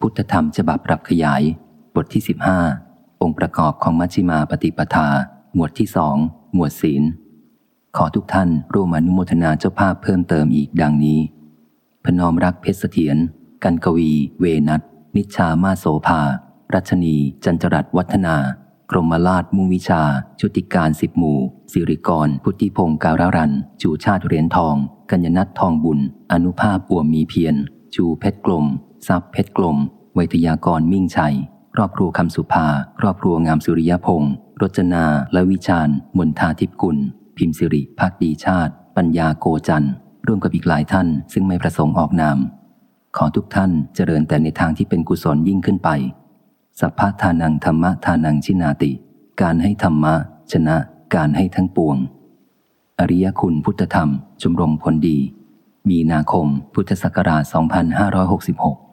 พุทธธรรมฉบับปรับขยาย บทที่ 15 องค์ประกอบของมัชฌิมาปฏิปทา หมวดที่สองหมวดศีล ขอทุกท่านร่วมอนุโมทนาเจ้าภาพเพิ่มเติมอีกดังนี้ พนอมรักเพชรเสถียรกันกวี เวนัทนิชามาโสภา รัชนี จันจรัตวัฒนา กรมราชมุวิชา ชุติการสิบหมู่ สิริกร พุทธิพงศ์การรัน จูชาติเหรียญทอง กัญญนัททองบุญ อนุภาพอัวมีเพียร ชูเพชรกลม ทรัพย์เพชรกลมไวยทยากรมิ่งชัย ครอบครัวคำสุภา ครอบครัวงามสุริยพงศ์รจนา และวิชาญมนทาทิพกุล พิมพ์สิริภาคดีชาติ ปัญญาโกจันร์ร่วมกับอีกหลายท่าน ซึ่งไม่ประสงค์ออกนาม ขอทุกท่านเจริญแต่ในทางที่เป็นกุศลยิ่งขึ้นไป สัพพะทานังธรรมะทานังชินาติ การให้ธรรมะ ชนะ การให้ทั้งปวง อริยคุณพุทธธรรม ชมรมผลดี มีนาคม พุทธศักราช 2566